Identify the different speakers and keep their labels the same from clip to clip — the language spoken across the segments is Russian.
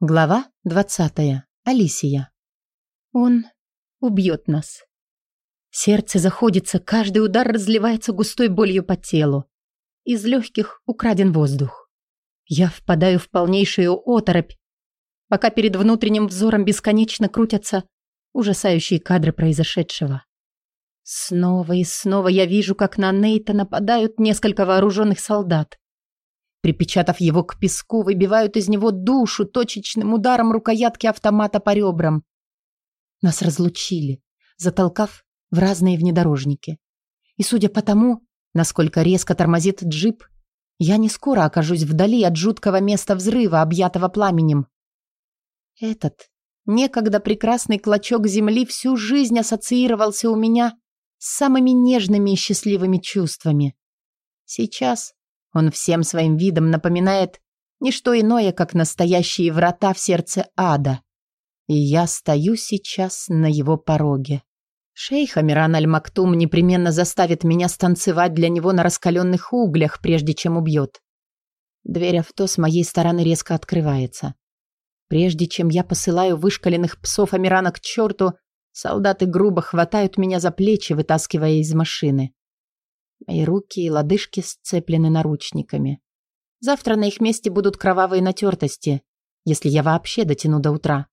Speaker 1: Глава двадцатая. Алисия. Он убьет нас. Сердце заходится, каждый удар разливается густой болью по телу. Из легких украден воздух. Я впадаю в полнейшую оторопь, пока перед внутренним взором бесконечно крутятся ужасающие кадры произошедшего. Снова и снова я вижу, как на Нейта нападают несколько вооруженных солдат. Припечатав его к песку, выбивают из него душу точечным ударом рукоятки автомата по ребрам. Нас разлучили, затолкав в разные внедорожники. И судя по тому, насколько резко тормозит джип, я не скоро окажусь вдали от жуткого места взрыва, объятого пламенем. Этот некогда прекрасный клочок земли всю жизнь ассоциировался у меня с самыми нежными и счастливыми чувствами. Сейчас он всем своим видом напоминает не что иное, как настоящие врата в сердце ада. И я стою сейчас на его пороге. Шейх Амиран Аль-Мактум непременно заставит меня станцевать для него на раскаленных углях, прежде чем убьет. Дверь авто с моей стороны резко открывается. Прежде чем я посылаю вышкаленных псов Амирана к черту, солдаты грубо хватают меня за плечи, вытаскивая из машины. Мои руки и лодыжки сцеплены наручниками. Завтра на их месте будут кровавые натертости, если я вообще дотяну до утра.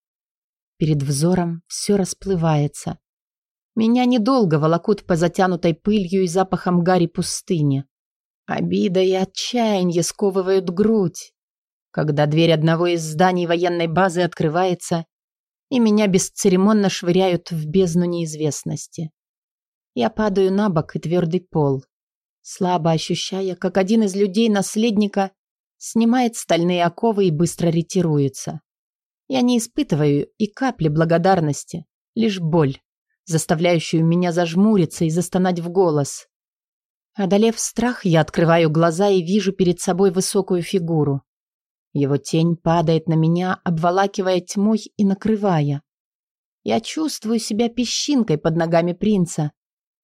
Speaker 1: Перед взором все расплывается. Меня недолго волокут по затянутой пылью и запахом гари пустыни. Обида и отчаяние сковывают грудь. Когда дверь одного из зданий военной базы открывается, и меня бесцеремонно швыряют в бездну неизвестности. Я падаю на бок и твердый пол слабо ощущая, как один из людей наследника снимает стальные оковы и быстро ретируется. Я не испытываю и капли благодарности, лишь боль, заставляющую меня зажмуриться и застонать в голос. Одолев страх, я открываю глаза и вижу перед собой высокую фигуру. Его тень падает на меня, обволакивая тьмой и накрывая. Я чувствую себя песчинкой под ногами принца,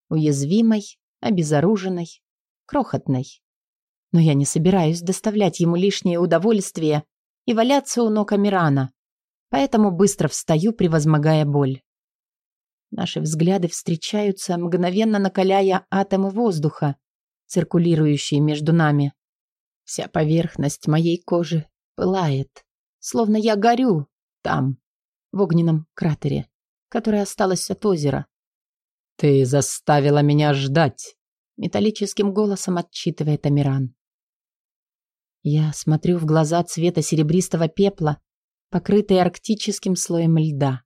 Speaker 1: уязвимой, обезоруженной, крохотной. Но я не собираюсь доставлять ему лишнее удовольствие и валяться у ног Амирана, поэтому быстро встаю, превозмогая боль. Наши взгляды встречаются, мгновенно накаляя атомы воздуха, циркулирующие между нами. Вся поверхность моей кожи пылает, словно я горю там, в огненном кратере, который осталось от озера.
Speaker 2: «Ты заставила меня ждать»,
Speaker 1: металлическим голосом отчитывает Амиран. Я смотрю в глаза цвета серебристого пепла, покрытые арктическим слоем льда.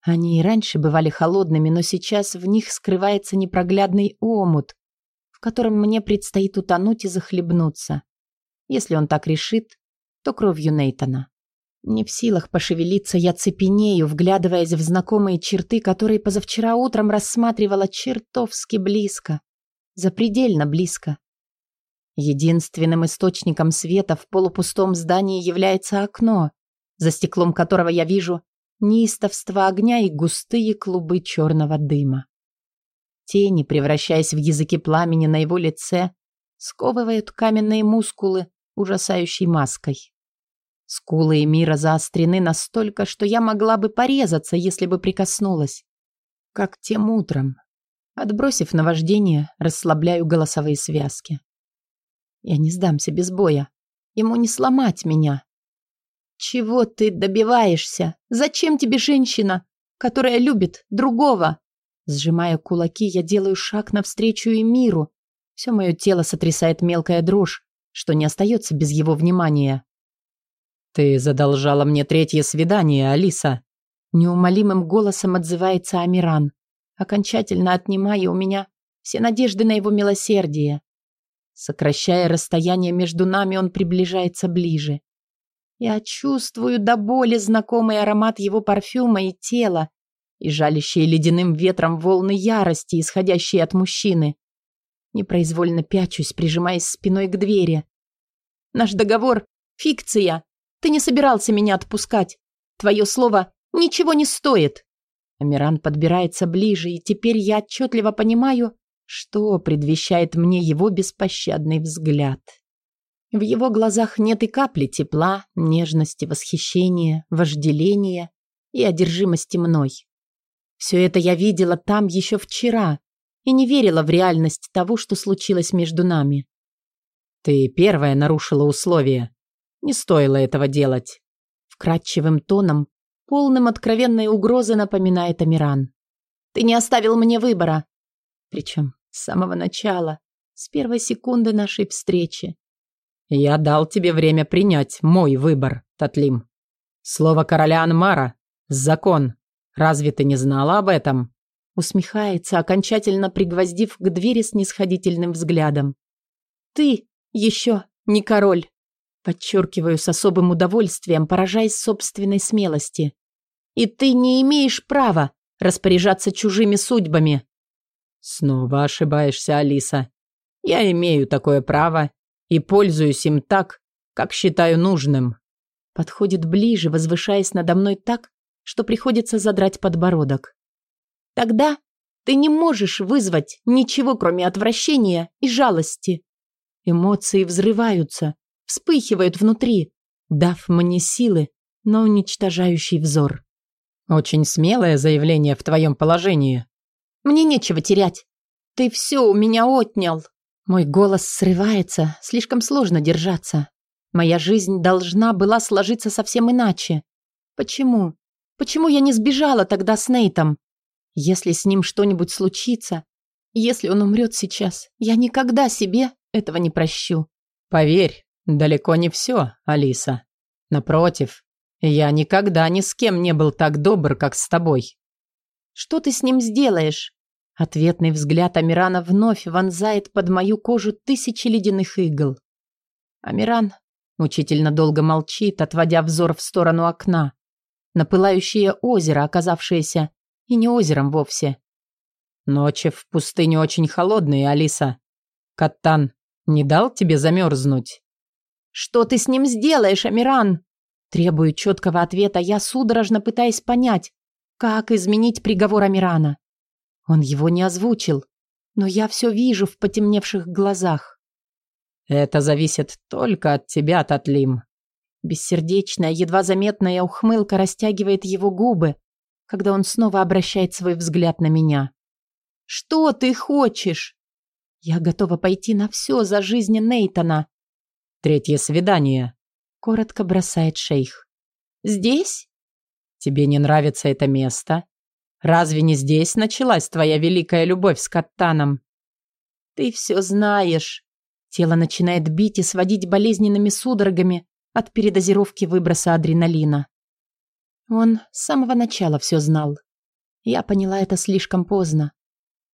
Speaker 1: Они и раньше бывали холодными, но сейчас в них скрывается непроглядный омут, в котором мне предстоит утонуть и захлебнуться. Если он так решит, то кровью Нейтона. Не в силах пошевелиться, я цепенею, вглядываясь в знакомые черты, которые позавчера утром рассматривала чертовски близко запредельно близко. Единственным источником света в полупустом здании является окно, за стеклом которого я вижу неистовство огня и густые клубы черного дыма. Тени, превращаясь в языки пламени на его лице, сковывают каменные мускулы ужасающей маской. Скулы Эмира заострены настолько, что я могла бы порезаться, если бы прикоснулась. Как тем утром, Отбросив наваждение, расслабляю голосовые связки. Я не сдамся без боя. Ему не сломать меня. Чего ты добиваешься? Зачем тебе женщина, которая любит другого? Сжимая кулаки, я делаю шаг навстречу и миру. Все мое тело сотрясает мелкая дрожь, что не остается без его внимания.
Speaker 2: «Ты задолжала мне третье свидание, Алиса», —
Speaker 1: неумолимым голосом отзывается Амиран окончательно отнимая у меня все надежды на его милосердие. Сокращая расстояние между нами, он приближается ближе. Я чувствую до боли знакомый аромат его парфюма и тела, и жалящие ледяным ветром волны ярости, исходящие от мужчины. Непроизвольно пячусь, прижимаясь спиной к двери. Наш договор — фикция. Ты не собирался меня отпускать. Твое слово ничего не стоит. Амиран подбирается ближе, и теперь я отчетливо понимаю, что предвещает мне его беспощадный взгляд. В его глазах нет и капли тепла, нежности, восхищения, вожделения и одержимости мной. Все это я видела там еще вчера и не верила в реальность того, что случилось между нами.
Speaker 2: «Ты первая нарушила условия. Не стоило этого делать».
Speaker 1: Вкрадчивым тоном, полным откровенной угрозы напоминает Амиран. «Ты не оставил мне выбора». Причем с самого начала, с первой секунды нашей встречи.
Speaker 2: «Я дал тебе время принять мой выбор, Татлим. Слово короля Анмара – закон. Разве ты не знала об этом?»
Speaker 1: Усмехается, окончательно пригвоздив к двери с нисходительным взглядом. «Ты еще не король!» Подчеркиваю с особым удовольствием, поражаясь собственной смелости. «И ты не имеешь права распоряжаться чужими судьбами!»
Speaker 2: «Снова ошибаешься, Алиса. Я имею такое право и пользуюсь им так, как считаю нужным».
Speaker 1: Подходит ближе, возвышаясь надо мной так, что приходится задрать подбородок. «Тогда ты не можешь вызвать ничего, кроме отвращения и жалости. Эмоции взрываются, вспыхивают внутри, дав мне силы, но уничтожающий взор.
Speaker 2: Очень смелое заявление в твоем положении.
Speaker 1: Мне нечего терять. Ты все у меня отнял. Мой голос срывается, слишком сложно держаться. Моя жизнь должна была сложиться совсем иначе. Почему? Почему я не сбежала тогда с Нейтом? Если с ним что-нибудь случится, если он умрет сейчас, я никогда себе этого не прощу.
Speaker 2: Поверь, далеко не все, Алиса. Напротив, я никогда ни с кем не был так добр, как с тобой.
Speaker 1: Что ты с ним сделаешь? Ответный взгляд Амирана вновь вонзает под мою кожу тысячи ледяных игл. Амиран мучительно долго молчит, отводя взор в сторону окна, на пылающее озеро, оказавшееся и не озером вовсе.
Speaker 2: Ночи в пустыне очень холодные, Алиса. Каттан не дал тебе замерзнуть?
Speaker 1: Что ты с ним сделаешь, Амиран? Требую четкого ответа, я судорожно пытаясь понять, как изменить приговор Амирана. Он его не озвучил, но я все вижу в потемневших глазах.
Speaker 2: Это зависит только от тебя, Татлим.
Speaker 1: Бессердечная, едва заметная ухмылка растягивает его губы, когда он снова обращает свой взгляд на меня. «Что ты хочешь?» «Я готова пойти на все за жизнь Нейтона».
Speaker 2: «Третье свидание», —
Speaker 1: коротко бросает шейх. «Здесь?»
Speaker 2: «Тебе не нравится это место?» Разве не здесь началась твоя великая любовь с Каттаном?
Speaker 1: Ты все знаешь. Тело начинает бить и сводить болезненными судорогами от передозировки выброса адреналина. Он с самого начала все знал. Я поняла это слишком поздно.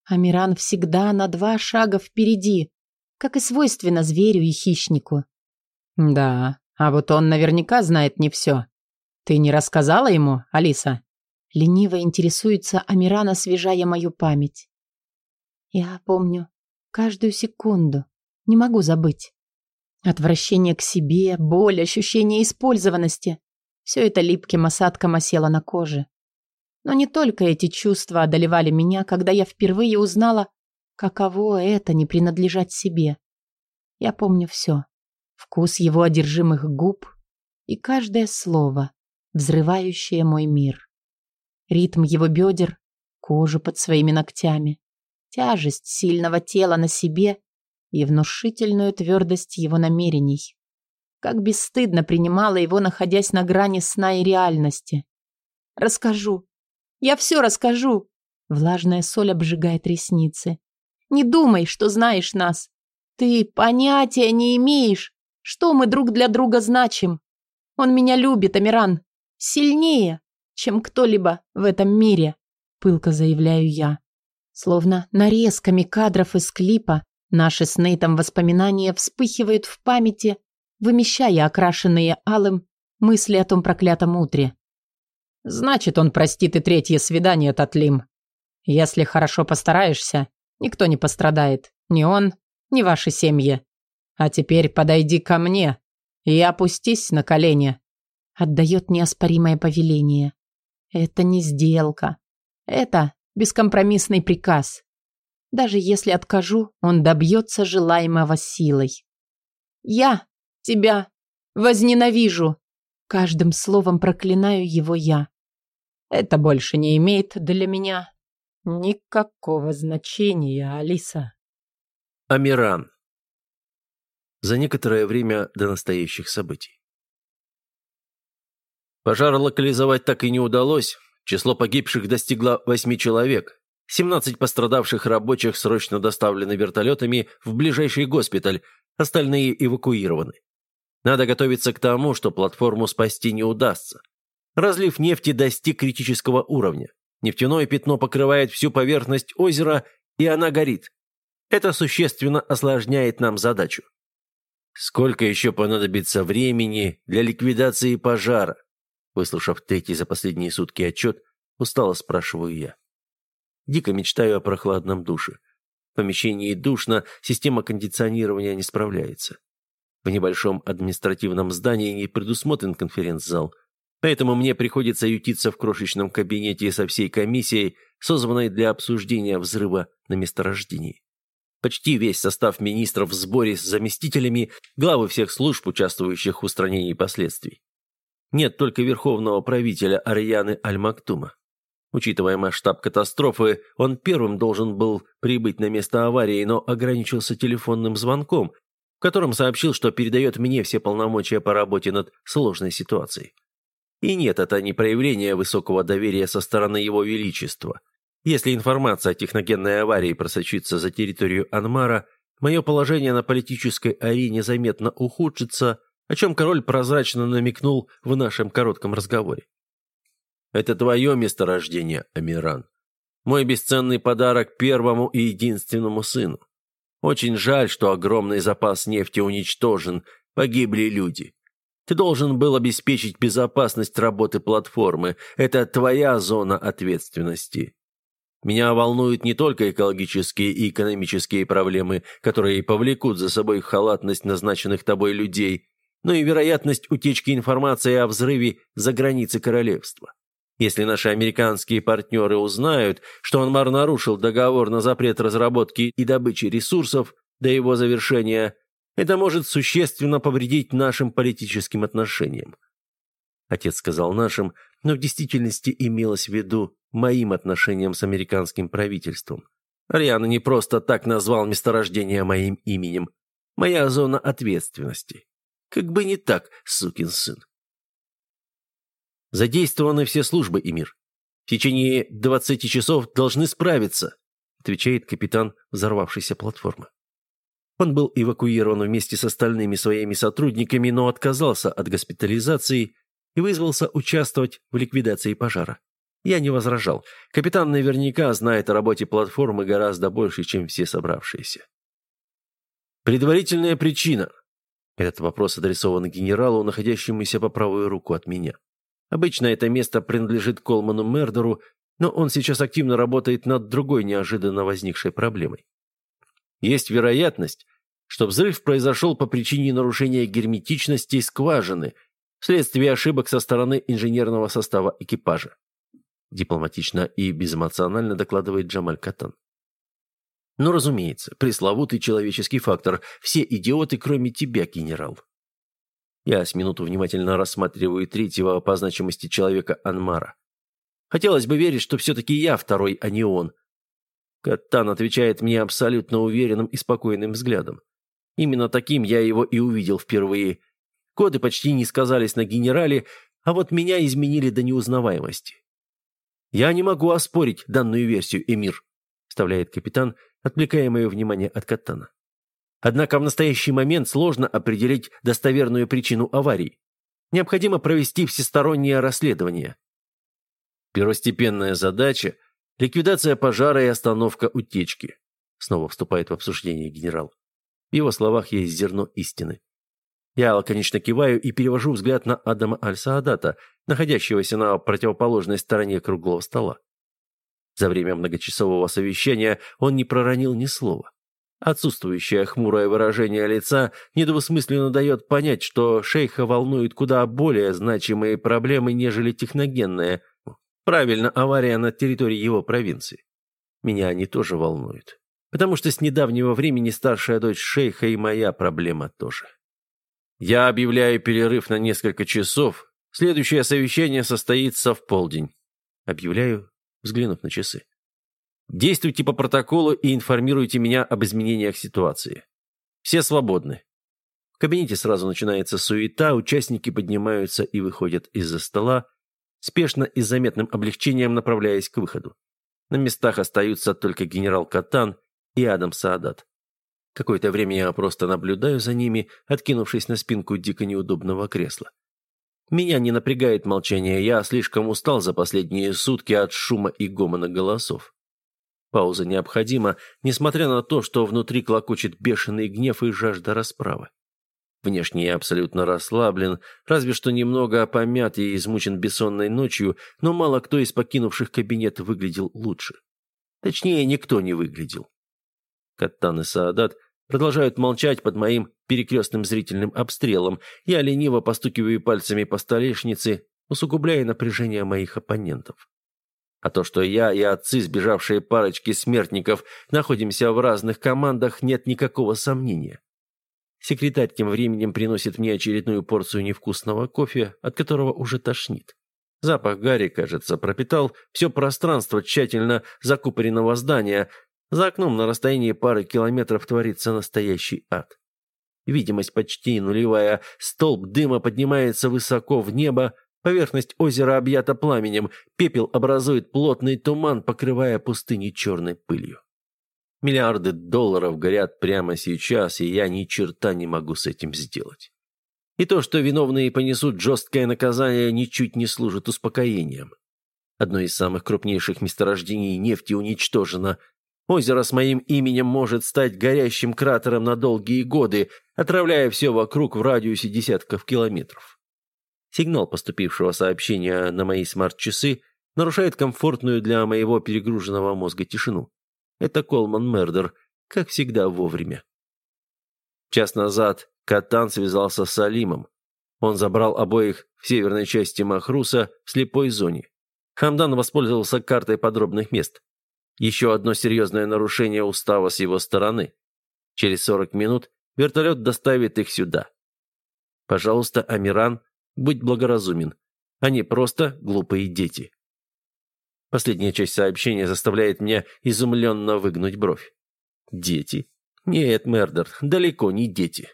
Speaker 1: Амиран всегда на два шага впереди, как и свойственно зверю и хищнику.
Speaker 2: Да, а вот он наверняка знает не все. Ты не рассказала ему, Алиса?
Speaker 1: Лениво интересуется Амиран, освежая мою память. Я помню каждую секунду. Не могу забыть. Отвращение к себе, боль, ощущение использованности. Все это липким осадком осело на коже. Но не только эти чувства одолевали меня, когда я впервые узнала, каково это не принадлежать себе. Я помню все. Вкус его одержимых губ и каждое слово, взрывающее мой мир ритм его бедер, кожу под своими ногтями, тяжесть сильного тела на себе и внушительную твердость его намерений. Как бесстыдно принимала его, находясь на грани сна и реальности. «Расскажу. Я все расскажу!» Влажная соль обжигает ресницы. «Не думай, что знаешь нас. Ты понятия не имеешь, что мы друг для друга значим. Он меня любит, Амиран. Сильнее, чем кто-либо в этом мире, пылко заявляю я. Словно нарезками кадров из клипа наши с Нейтом воспоминания вспыхивают в памяти, вымещая окрашенные алым мысли о том проклятом утре.
Speaker 2: Значит, он простит и третье свидание, Татлим. Если хорошо постараешься, никто не пострадает. Ни он, ни ваши семьи. А теперь подойди ко мне и опустись на колени.
Speaker 1: Отдает неоспоримое повеление. Это не сделка. Это бескомпромиссный приказ. Даже если откажу, он добьется желаемого силой. Я тебя возненавижу. Каждым словом проклинаю его я.
Speaker 2: Это больше не имеет для меня никакого значения, Алиса.
Speaker 3: Амиран. За некоторое время до настоящих событий. Пожар локализовать так и не удалось. Число погибших достигло восьми человек. 17 пострадавших рабочих срочно доставлены вертолетами в ближайший госпиталь, остальные эвакуированы. Надо готовиться к тому, что платформу спасти не удастся. Разлив нефти достиг критического уровня. Нефтяное пятно покрывает всю поверхность озера, и она горит. Это существенно осложняет нам задачу. Сколько еще понадобится времени для ликвидации пожара? Выслушав третий за последние сутки отчет, устало спрашиваю я. Дико мечтаю о прохладном душе. В помещении душно, система кондиционирования не справляется. В небольшом административном здании не предусмотрен конференц-зал, поэтому мне приходится ютиться в крошечном кабинете со всей комиссией, созванной для обсуждения взрыва на месторождении. Почти весь состав министров в сборе с заместителями, главы всех служб, участвующих в устранении последствий. Нет только верховного правителя Арианы Аль-Мактума. Учитывая масштаб катастрофы, он первым должен был прибыть на место аварии, но ограничился телефонным звонком, в котором сообщил, что передает мне все полномочия по работе над сложной ситуацией. И нет, это не проявление высокого доверия со стороны Его Величества. Если информация о техногенной аварии просочится за территорию Анмара, мое положение на политической арене заметно ухудшится, о чем король прозрачно намекнул в нашем коротком разговоре. Это твое месторождение, Амиран. Мой бесценный подарок первому и единственному сыну. Очень жаль, что огромный запас нефти уничтожен, погибли люди. Ты должен был обеспечить безопасность работы платформы. Это твоя зона ответственности. Меня волнуют не только экологические и экономические проблемы, которые повлекут за собой халатность назначенных тобой людей, но и вероятность утечки информации о взрыве за границы королевства. Если наши американские партнеры узнают, что Анмар нарушил договор на запрет разработки и добычи ресурсов до его завершения, это может существенно повредить нашим политическим отношениям. Отец сказал нашим, но в действительности имелось в виду моим отношениям с американским правительством. Ариана не просто так назвал месторождение моим именем. Моя зона ответственности. Как бы не так, сукин сын. Задействованы все службы, Эмир. В течение 20 часов должны справиться, отвечает капитан взорвавшейся платформы. Он был эвакуирован вместе с остальными своими сотрудниками, но отказался от госпитализации и вызвался участвовать в ликвидации пожара. Я не возражал. Капитан наверняка знает о работе платформы гораздо больше, чем все собравшиеся. Предварительная причина. Этот вопрос адресован генералу, находящемуся по правую руку от меня. Обычно это место принадлежит Колману Мердеру, но он сейчас активно работает над другой неожиданно возникшей проблемой. Есть вероятность, что взрыв произошел по причине нарушения герметичности скважины вследствие ошибок со стороны инженерного состава экипажа. Дипломатично и безэмоционально докладывает Джамаль Катан. Но, разумеется, пресловутый человеческий фактор. Все идиоты, кроме тебя, генерал. Я с минуту внимательно рассматриваю третьего по значимости человека Анмара. Хотелось бы верить, что все-таки я второй, а не он. Каттан отвечает мне абсолютно уверенным и спокойным взглядом. Именно таким я его и увидел впервые. Коды почти не сказались на генерале, а вот меня изменили до неузнаваемости. «Я не могу оспорить данную версию, Эмир», – вставляет капитан, отвлекая мое внимание от Каттана. Однако в настоящий момент сложно определить достоверную причину аварии. Необходимо провести всестороннее расследование. Первостепенная задача – ликвидация пожара и остановка утечки. Снова вступает в обсуждение генерал. В его словах есть зерно истины. Я лаконично киваю и перевожу взгляд на Адама Аль-Саадата, находящегося на противоположной стороне круглого стола. За время многочасового совещания он не проронил ни слова. Отсутствующее хмурое выражение лица недвусмысленно дает понять, что шейха волнует куда более значимые проблемы, нежели техногенные. Правильно, авария на территории его провинции. Меня они тоже волнуют. Потому что с недавнего времени старшая дочь шейха и моя проблема тоже. Я объявляю перерыв на несколько часов. Следующее совещание состоится в полдень. Объявляю, взглянув на часы. Действуйте по протоколу и информируйте меня об изменениях ситуации. Все свободны. В кабинете сразу начинается суета, участники поднимаются и выходят из-за стола, спешно и с заметным облегчением направляясь к выходу. На местах остаются только генерал Катан и Адам Саадат. Какое-то время я просто наблюдаю за ними, откинувшись на спинку дико неудобного кресла. Меня не напрягает молчание, я слишком устал за последние сутки от шума и гомона голосов. Пауза необходима, несмотря на то, что внутри клокочет бешеный гнев и жажда расправы. Внешне я абсолютно расслаблен, разве что немного помят и измучен бессонной ночью, но мало кто из покинувших кабинет выглядел лучше. Точнее, никто не выглядел. Каттан и Саадат продолжают молчать под моим перекрестным зрительным обстрелом. Я лениво постукиваю пальцами по столешнице, усугубляя напряжение моих оппонентов. А то, что я и отцы, сбежавшие парочки смертников, находимся в разных командах, нет никакого сомнения. Секретарь тем временем приносит мне очередную порцию невкусного кофе, от которого уже тошнит. Запах гари, кажется, пропитал все пространство тщательно закупоренного здания. За окном на расстоянии пары километров творится настоящий ад. Видимость почти нулевая, столб дыма поднимается высоко в небо, Поверхность озера объята пламенем, пепел образует плотный туман, покрывая пустыни черной пылью. Миллиарды долларов горят прямо сейчас, и я ни черта не могу с этим сделать. И то, что виновные понесут жесткое наказание, ничуть не служит успокоением. Одно из самых крупнейших месторождений нефти уничтожено. Озеро с моим именем может стать горящим кратером на долгие годы, отравляя все вокруг в радиусе десятков километров. Сигнал поступившего сообщения на мои смарт-часы нарушает комфортную для моего перегруженного мозга тишину. Это Колман Мердер, как всегда вовремя. Час назад Катан связался с Салимом. Он забрал обоих в северной части Махруса в слепой зоне. Хамдан воспользовался картой подробных мест. Еще одно серьезное нарушение устава с его стороны. Через 40 минут вертолет доставит их сюда. Пожалуйста, Амиран, Будь благоразумен. Они просто глупые дети. Последняя часть сообщения заставляет меня изумленно выгнуть бровь. Дети? Нет, Мердер, далеко не дети.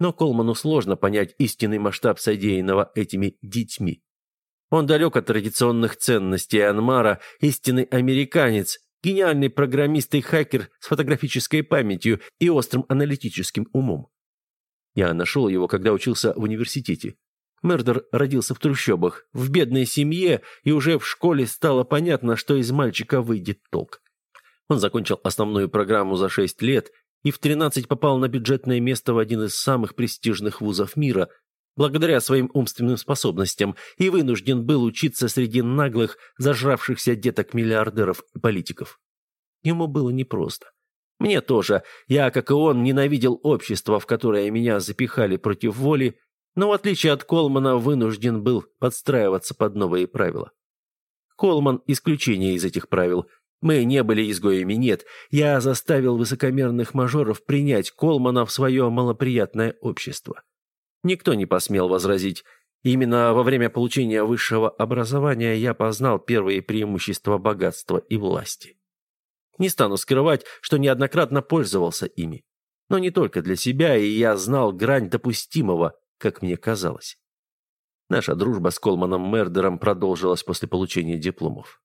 Speaker 3: Но Колману сложно понять истинный масштаб содеянного этими детьми. Он далек от традиционных ценностей Анмара, истинный американец, гениальный программист и хакер с фотографической памятью и острым аналитическим умом. Я нашел его, когда учился в университете. Мердер родился в трущобах, в бедной семье, и уже в школе стало понятно, что из мальчика выйдет толк. Он закончил основную программу за 6 лет и в 13 попал на бюджетное место в один из самых престижных вузов мира, благодаря своим умственным способностям, и вынужден был учиться среди наглых, зажравшихся деток-миллиардеров и политиков. Ему было непросто. Мне тоже. Я, как и он, ненавидел общество, в которое меня запихали против воли, но в отличие от Колмана вынужден был подстраиваться под новые правила. Колман – исключение из этих правил. Мы не были изгоями, нет. Я заставил высокомерных мажоров принять Колмана в свое малоприятное общество. Никто не посмел возразить. Именно во время получения высшего образования я познал первые преимущества богатства и власти. Не стану скрывать, что неоднократно пользовался ими. Но не только для себя, и я знал грань допустимого, как мне казалось. Наша дружба с Колманом Мердером продолжилась после получения дипломов.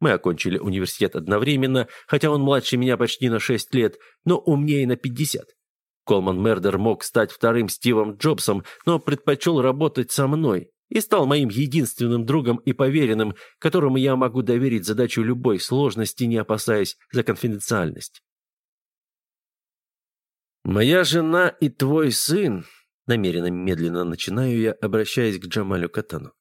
Speaker 3: Мы окончили университет одновременно, хотя он младше меня почти на 6 лет, но умнее на 50. Колман Мердер мог стать вторым Стивом Джобсом, но предпочел работать со мной и стал моим единственным другом и поверенным, которому я могу доверить задачу любой сложности, не опасаясь за конфиденциальность. «Моя жена и твой сын Намеренно медленно начинаю я, обращаясь к Джамалю Катану.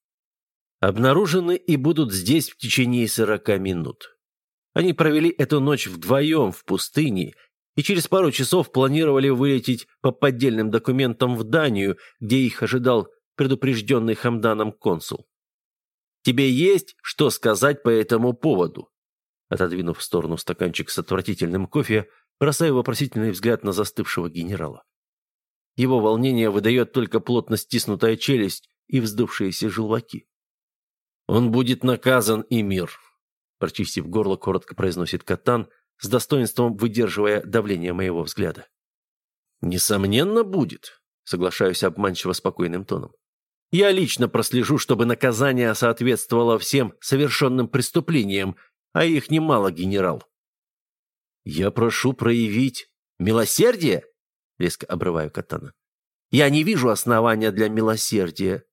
Speaker 3: Обнаружены и будут здесь в течение сорока минут. Они провели эту ночь вдвоем в пустыне и через пару часов планировали вылететь по поддельным документам в Данию, где их ожидал предупрежденный Хамданом консул. «Тебе есть что сказать по этому поводу?» Отодвинув в сторону стаканчик с отвратительным кофе, бросаю вопросительный взгляд на застывшего генерала. Его волнение выдает только плотно стиснутая челюсть и вздувшиеся желваки. «Он будет наказан, и мир», – прочистив горло, коротко произносит Катан, с достоинством выдерживая давление моего взгляда. «Несомненно, будет», – соглашаюсь обманчиво спокойным тоном. «Я лично прослежу, чтобы наказание соответствовало всем совершенным преступлениям, а их немало, генерал». «Я прошу проявить милосердие?» – резко обрываю Катана. «Я не вижу основания для милосердия.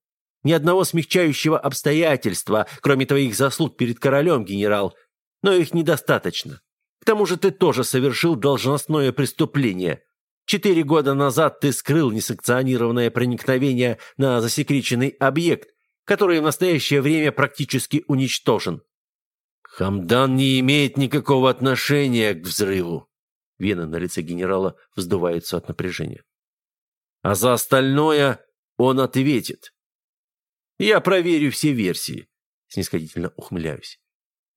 Speaker 3: Ни одного смягчающего обстоятельства, кроме твоих заслуг перед королем, генерал. Но их недостаточно. К тому же ты тоже совершил должностное преступление. Четыре года назад ты скрыл несанкционированное проникновение на засекреченный объект, который в настоящее время практически уничтожен. Хамдан не имеет никакого отношения к взрыву. Вены на лице генерала вздуваются от напряжения. А за остальное он ответит. Я проверю все версии. Снисходительно ухмыляюсь.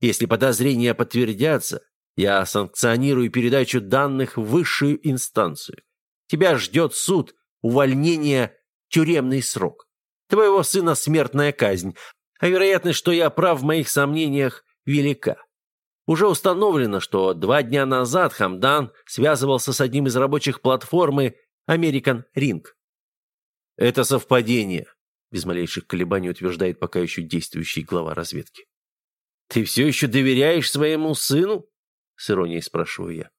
Speaker 3: Если подозрения подтвердятся, я санкционирую передачу данных в высшую инстанцию. Тебя ждет суд, увольнение, тюремный срок. Твоего сына смертная казнь. А вероятность, что я прав в моих сомнениях, велика. Уже установлено, что два дня назад Хамдан связывался с одним из рабочих платформы American Ring. Это совпадение, без малейших колебаний утверждает пока еще действующий глава разведки. «Ты все еще доверяешь своему сыну?» — с иронией спрашиваю я.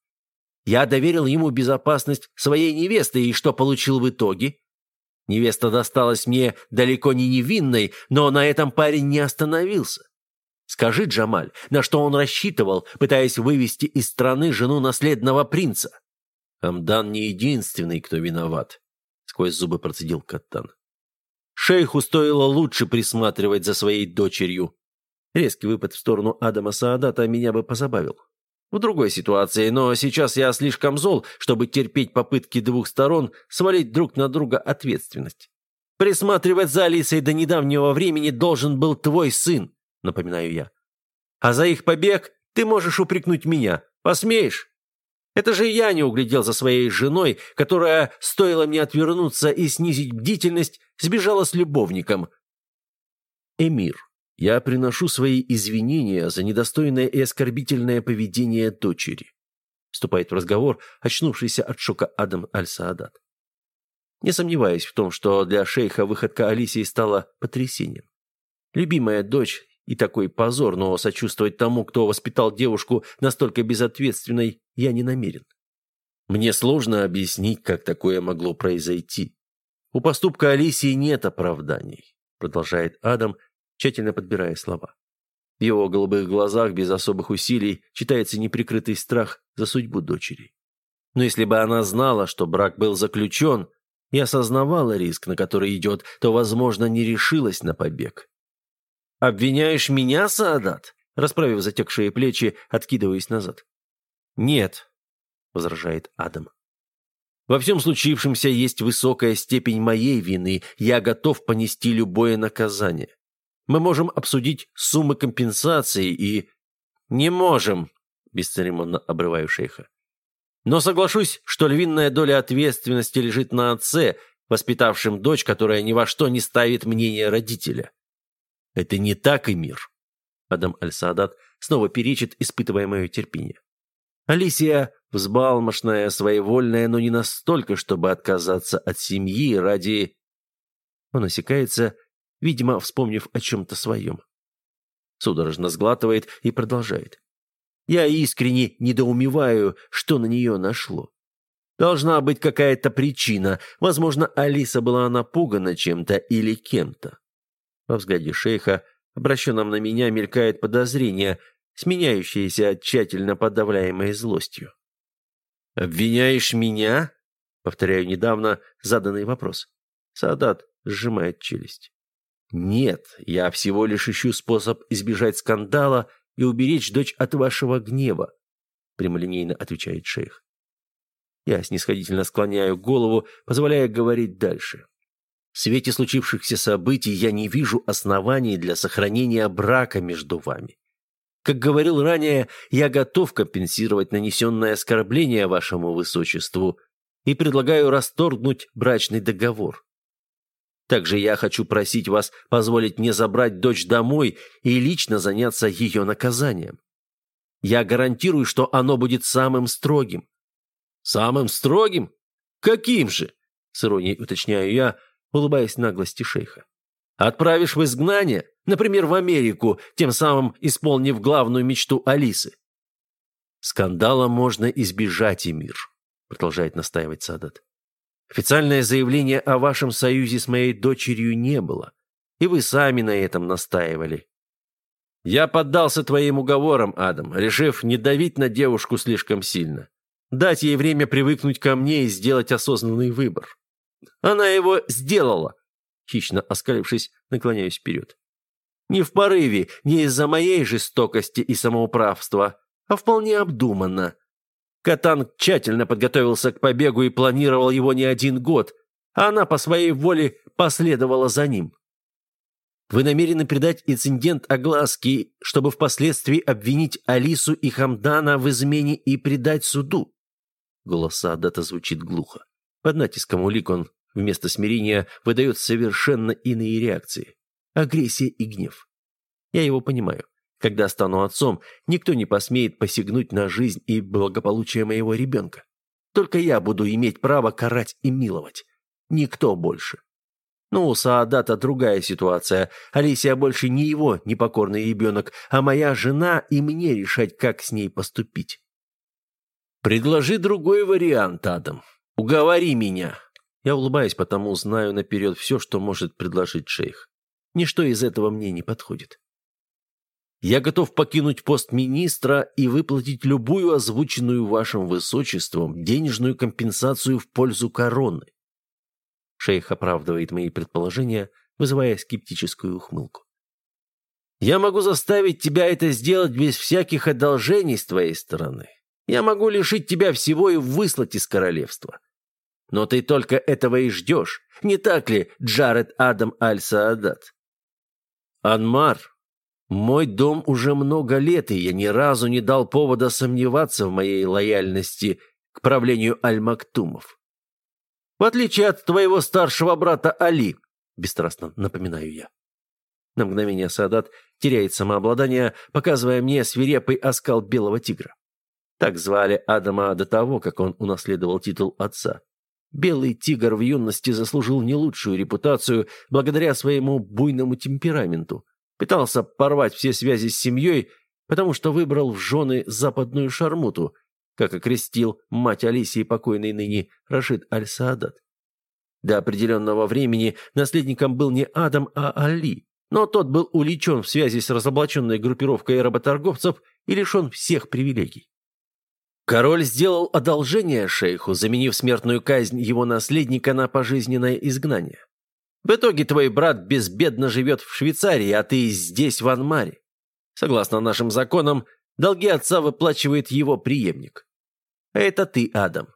Speaker 3: «Я доверил ему безопасность своей невесты, и что получил в итоге? Невеста досталась мне далеко не невинной, но на этом парень не остановился. Скажи, Джамаль, на что он рассчитывал, пытаясь вывести из страны жену наследного принца?» «Амдан не единственный, кто виноват», — сквозь зубы процедил Каттан. Шейху стоило лучше присматривать за своей дочерью. Резкий выпад в сторону Адама Саадата меня бы позабавил. В другой ситуации, но сейчас я слишком зол, чтобы терпеть попытки двух сторон свалить друг на друга ответственность. Присматривать за Алисой до недавнего времени должен был твой сын, напоминаю я. А за их побег ты можешь упрекнуть меня. Посмеешь? Это же я не углядел за своей женой, которая, стоило мне отвернуться и снизить бдительность, сбежала с любовником. Эмир, я приношу свои извинения за недостойное и оскорбительное поведение дочери. Вступает в разговор очнувшийся от шока Адам Аль-Саадат. Не сомневаюсь в том, что для шейха выходка Алисии стала потрясением. Любимая дочь и такой позор, но сочувствовать тому, кто воспитал девушку настолько безответственной, я не намерен. Мне сложно объяснить, как такое могло произойти. У поступка Алисии нет оправданий, продолжает Адам, тщательно подбирая слова. В его голубых глазах без особых усилий читается неприкрытый страх за судьбу дочери. Но если бы она знала, что брак был заключен, и осознавала риск, на который идет, то, возможно, не решилась на побег. «Обвиняешь меня, Саадат?» Расправив затекшие плечи, откидываясь назад. «Нет», — возражает Адам. «Во всем случившемся есть высокая степень моей вины. Я готов понести любое наказание. Мы можем обсудить суммы компенсации и...» «Не можем», — бесцеремонно обрываю шейха. «Но соглашусь, что львиная доля ответственности лежит на отце, воспитавшем дочь, которая ни во что не ставит мнение родителя». Это не так и мир. Адам Аль-Саадат снова перечит, испытывая мое терпение. Алисия взбалмошная, своевольная, но не настолько, чтобы отказаться от семьи ради... Он осекается, видимо, вспомнив о чем-то своем. Судорожно сглатывает и продолжает. Я искренне недоумеваю, что на нее нашло. Должна быть какая-то причина. Возможно, Алиса была напугана чем-то или кем-то. Во взгляде шейха, обращенном на меня, мелькает подозрение, сменяющееся тщательно подавляемой злостью. «Обвиняешь меня?» — повторяю недавно заданный вопрос. Садат сжимает челюсть. «Нет, я всего лишь ищу способ избежать скандала и уберечь дочь от вашего гнева», — прямолинейно отвечает шейх. Я снисходительно склоняю голову, позволяя говорить дальше. В свете случившихся событий я не вижу оснований для сохранения брака между вами. Как говорил ранее, я готов компенсировать нанесенное оскорбление вашему высочеству, и предлагаю расторгнуть брачный договор. Также я хочу просить вас позволить мне забрать дочь домой и лично заняться ее наказанием. Я гарантирую, что оно будет самым строгим». «Самым строгим? Каким же?» — с иронией уточняю я, улыбаясь наглости шейха. «Отправишь в изгнание, например, в Америку, тем самым исполнив главную мечту Алисы». «Скандала можно избежать, Эмир», — продолжает настаивать Садат. «Официальное заявление о вашем союзе с моей дочерью не было, и вы сами на этом настаивали. Я поддался твоим уговорам, Адам, решив не давить на девушку слишком сильно. Дать ей время привыкнуть ко мне и сделать осознанный выбор. Она его сделала. Хищно оскалившись, наклоняюсь вперед. Не в порыве, не из-за моей жестокости и самоуправства, а вполне обдуманно. Катан тщательно подготовился к побегу и планировал его не один год, а она по своей воле последовала за ним. Вы намерены придать инцидент огласке, чтобы впоследствии обвинить Алису и Хамдана в измене и предать суду?» Голос Саадата звучит глухо. Под натиском улик он вместо смирения выдает совершенно иные реакции. Агрессия и гнев. Я его понимаю. Когда стану отцом, никто не посмеет посягнуть на жизнь и благополучие моего ребенка. Только я буду иметь право карать и миловать. Никто больше. Но у Саадата другая ситуация. Алисия больше не его непокорный ребенок, а моя жена, и мне решать, как с ней поступить. «Предложи другой вариант, Адам. Уговори меня». Я улыбаюсь, потому знаю наперед все, что может предложить шейх. Ничто из этого мне не подходит. Я готов покинуть пост министра и выплатить любую озвученную вашим высочеством денежную компенсацию в пользу короны. Шейх оправдывает мои предположения, вызывая скептическую ухмылку. «Я могу заставить тебя это сделать без всяких одолжений с твоей стороны. Я могу лишить тебя всего и выслать из королевства. Но ты только этого и ждешь, не так ли, Джаред Адам Аль-Саадат?» «Анмар, мой дом уже много лет, и я ни разу не дал повода сомневаться в моей лояльности к правлению Аль-Мактумов. В отличие от твоего старшего брата Али, бесстрастно напоминаю я. На мгновение Садат теряет самообладание, показывая мне свирепый оскал белого тигра. Так звали Адама до того, как он унаследовал титул отца. Белый тигр в юности заслужил не лучшую репутацию благодаря своему буйному темпераменту. Пытался порвать все связи с семьей, потому что выбрал в жены западную шармуту, как окрестил мать Алисии покойный ныне Рашид Аль-Саадат. До определенного времени наследником был не Адам, а Али, но тот был уличен в связи с разоблаченной группировкой работорговцев и лишен всех привилегий. Король сделал одолжение шейху, заменив смертную казнь его наследника на пожизненное изгнание. В итоге твой брат безбедно живет в Швейцарии, а ты здесь, в Анмаре. Согласно нашим законам, Долги отца выплачивает его преемник. Это ты, Адам.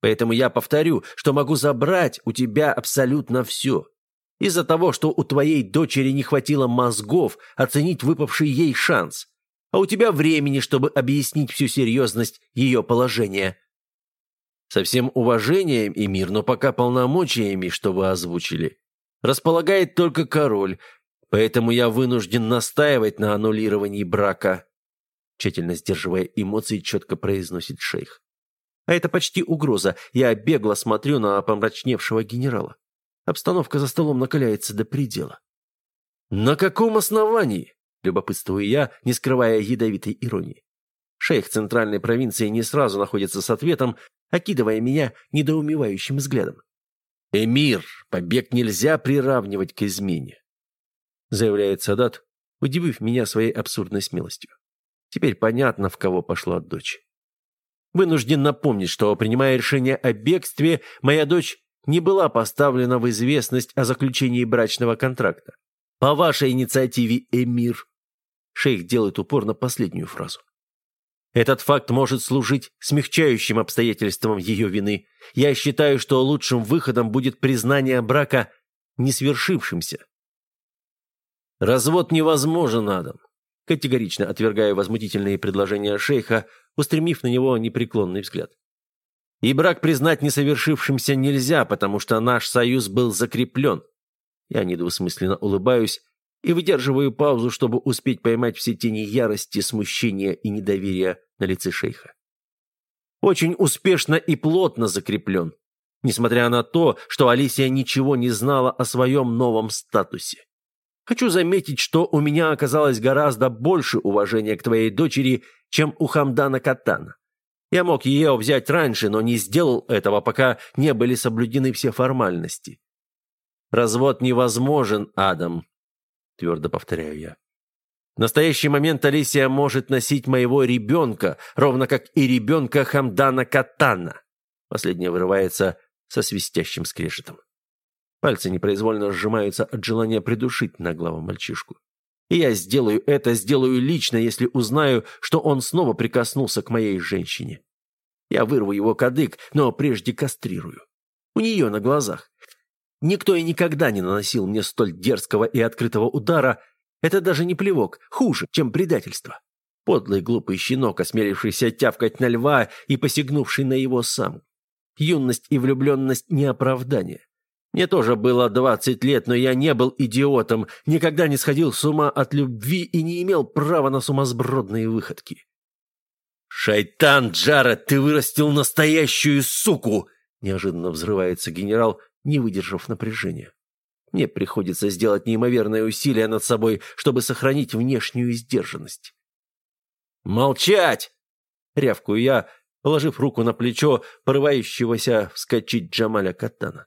Speaker 3: Поэтому я повторю, что могу забрать у тебя абсолютно все. Из-за того, что у твоей дочери не хватило мозгов оценить выпавший ей шанс. А у тебя времени, чтобы объяснить всю серьезность ее положения. Со всем уважением, Эмир, но пока полномочиями, что вы озвучили, располагает только король, поэтому я вынужден настаивать на аннулировании брака тщательно сдерживая эмоции, четко произносит шейх. А это почти угроза. Я бегло смотрю на помрачневшего генерала. Обстановка за столом накаляется до предела. «На каком основании?» – любопытствую я, не скрывая ядовитой иронии. Шейх центральной провинции не сразу находится с ответом, окидывая меня недоумевающим взглядом. «Эмир, побег нельзя приравнивать к измене», – заявляет Садат, удивив меня своей абсурдной смелостью. Теперь понятно, в кого пошла дочь. Вынужден напомнить, что, принимая решение о бегстве, моя дочь не была поставлена в известность о заключении брачного контракта. По вашей инициативе, Эмир. Шейх делает упор на последнюю фразу. Этот факт может служить смягчающим обстоятельством ее вины. Я считаю, что лучшим выходом будет признание брака несвершившимся. Развод невозможен, Адам категорично отвергая возмутительные предложения шейха, устремив на него непреклонный взгляд. И брак признать несовершившимся нельзя, потому что наш союз был закреплен. Я недвусмысленно улыбаюсь и выдерживаю паузу, чтобы успеть поймать все тени ярости, смущения и недоверия на лице шейха. Очень успешно и плотно закреплен, несмотря на то, что Алисия ничего не знала о своем новом статусе. Хочу заметить, что у меня оказалось гораздо больше уважения к твоей дочери, чем у Хамдана Катана. Я мог ее взять раньше, но не сделал этого, пока не были соблюдены все формальности. Развод невозможен, Адам, твердо повторяю я. В настоящий момент Алисия может носить моего ребенка, ровно как и ребенка Хамдана Катана. Последнее вырывается со свистящим скрежетом. Пальцы непроизвольно сжимаются от желания придушить наглого мальчишку. И я сделаю это, сделаю лично, если узнаю, что он снова прикоснулся к моей женщине. Я вырву его кадык, но прежде кастрирую. У нее на глазах. Никто и никогда не наносил мне столь дерзкого и открытого удара. Это даже не плевок, хуже, чем предательство. Подлый глупый щенок, осмелившийся тявкать на льва и посягнувший на его сам. Юность и влюбленность не оправдание. Мне тоже было двадцать лет, но я не был идиотом, никогда не сходил с ума от любви и не имел права на сумасбродные выходки. «Шайтан, Джара, ты вырастил настоящую суку!» Неожиданно взрывается генерал, не выдержав напряжения. Мне приходится сделать неимоверное усилие над собой, чтобы сохранить внешнюю сдержанность. «Молчать!» — рявкую я, положив руку на плечо порывающегося вскочить Джамаля Катана.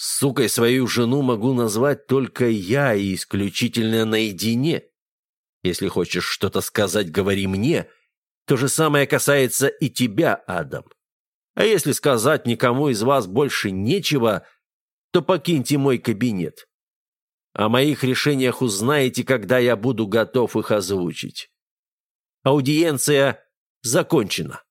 Speaker 3: Сукой свою жену могу назвать только я и исключительно наедине. Если хочешь что-то сказать, говори мне. То же самое касается и тебя, Адам. А если сказать никому из вас больше нечего, то покиньте мой кабинет. О моих решениях узнаете, когда я буду готов их озвучить. Аудиенция закончена.